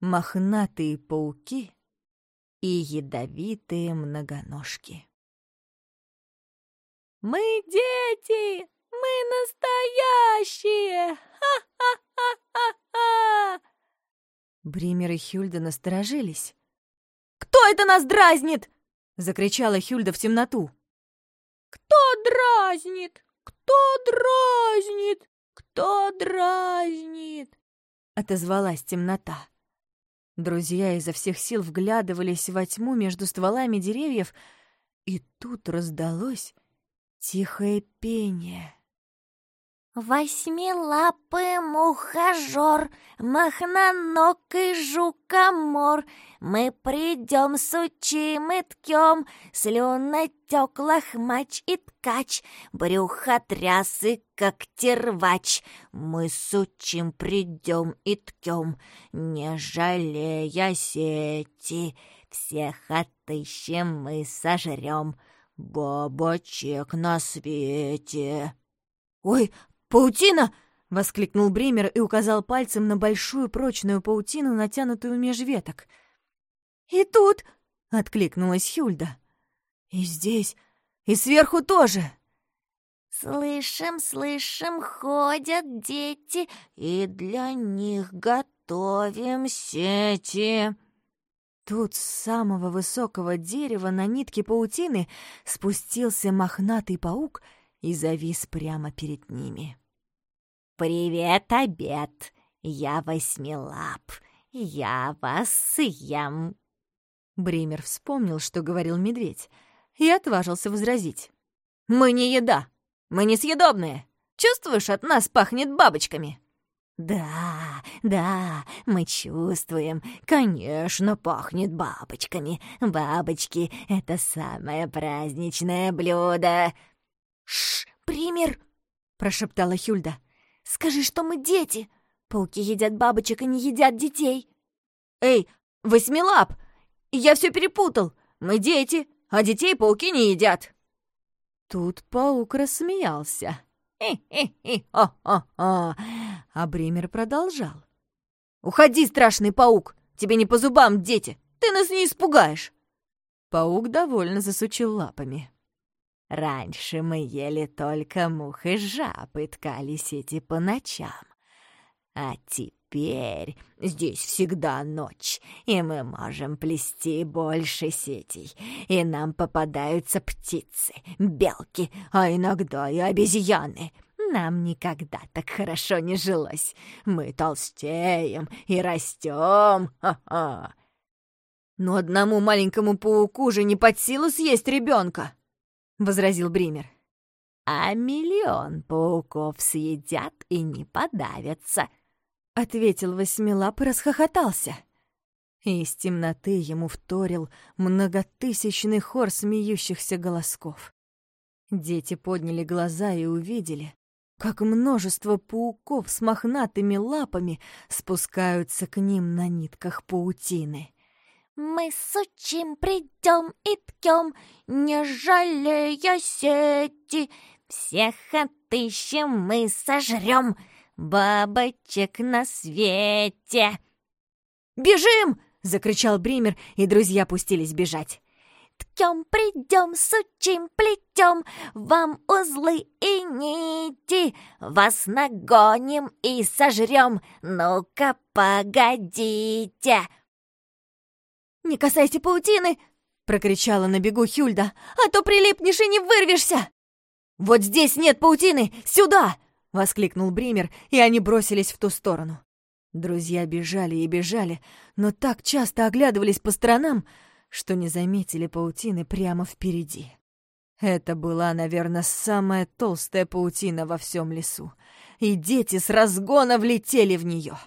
мохнатые пауки и ядовитые многоножки. «Мы дети! Мы настоящие! Ха-ха-ха-ха-ха!» Бример и Хюльда насторожились. «Кто это нас дразнит?» — закричала Хюльда в темноту. «Кто дразнит? Кто дразнит? Кто дразнит?» — отозвалась темнота. Друзья изо всех сил вглядывались во тьму между стволами деревьев, и тут раздалось тихое пение. Восьмилапый мухожор, махноногий жукомор, Мы придем, сучим и ткем, слюнотек, лохмач и ткач, Брюхо трясы, как тервач. Мы сучим, придем и ткем, не жалея сети, Всех отыщем мы сожрем, бабочек на свете. «Ой, «Паутина!» — воскликнул Бремер и указал пальцем на большую прочную паутину, натянутую меж веток. «И тут!» — откликнулась Хюльда. «И здесь, и сверху тоже!» «Слышим, слышим, ходят дети, и для них готовим сети!» Тут с самого высокого дерева на нитке паутины спустился мохнатый паук — и завис прямо перед ними. «Привет, обед! Я восьмилап! Я вас съем!» Бример вспомнил, что говорил медведь, и отважился возразить. «Мы не еда! Мы несъедобные! Чувствуешь, от нас пахнет бабочками!» «Да, да, мы чувствуем. Конечно, пахнет бабочками. Бабочки — это самое праздничное блюдо!» «Шш, пример!» — прошептала Хюльда. «Скажи, что мы дети! Пауки едят бабочек и не едят детей!» «Эй, восьмилап! Я все перепутал! Мы дети, а детей пауки не едят!» Тут паук рассмеялся. «Хи-хи-хи-хо-хо-хо!» А Бример продолжал. «Уходи, страшный паук! Тебе не по зубам, дети! Ты нас не испугаешь!» Паук довольно засучил лапами. Раньше мы ели только мух и жаб и ткали сети по ночам. А теперь здесь всегда ночь, и мы можем плести больше сетей, и нам попадаются птицы, белки, а иногда и обезьяны. Нам никогда так хорошо не жилось. Мы толстеем и растем. Ха-ха. Но одному маленькому пауку же не под силу съесть ребенка. — возразил Бример. «А миллион пауков съедят и не подавятся», — ответил Восьмилап и расхохотался. из темноты ему вторил многотысячный хор смеющихся голосков. Дети подняли глаза и увидели, как множество пауков с мохнатыми лапами спускаются к ним на нитках паутины. Мы сучим, придем и ткем, не жалея сети. Всех отыщем, мы сожрем бабочек на свете. «Бежим!» — закричал Бример, и друзья пустились бежать. Ткем, придем, сучим, плетем, вам узлы и нити, вас нагоним и сожрем. Ну-ка, погодите!» «Не касайся паутины!» — прокричала на бегу Хюльда. «А то прилипнешь и не вырвешься!» «Вот здесь нет паутины! Сюда!» — воскликнул Бример, и они бросились в ту сторону. Друзья бежали и бежали, но так часто оглядывались по сторонам, что не заметили паутины прямо впереди. Это была, наверное, самая толстая паутина во всем лесу, и дети с разгона влетели в нее.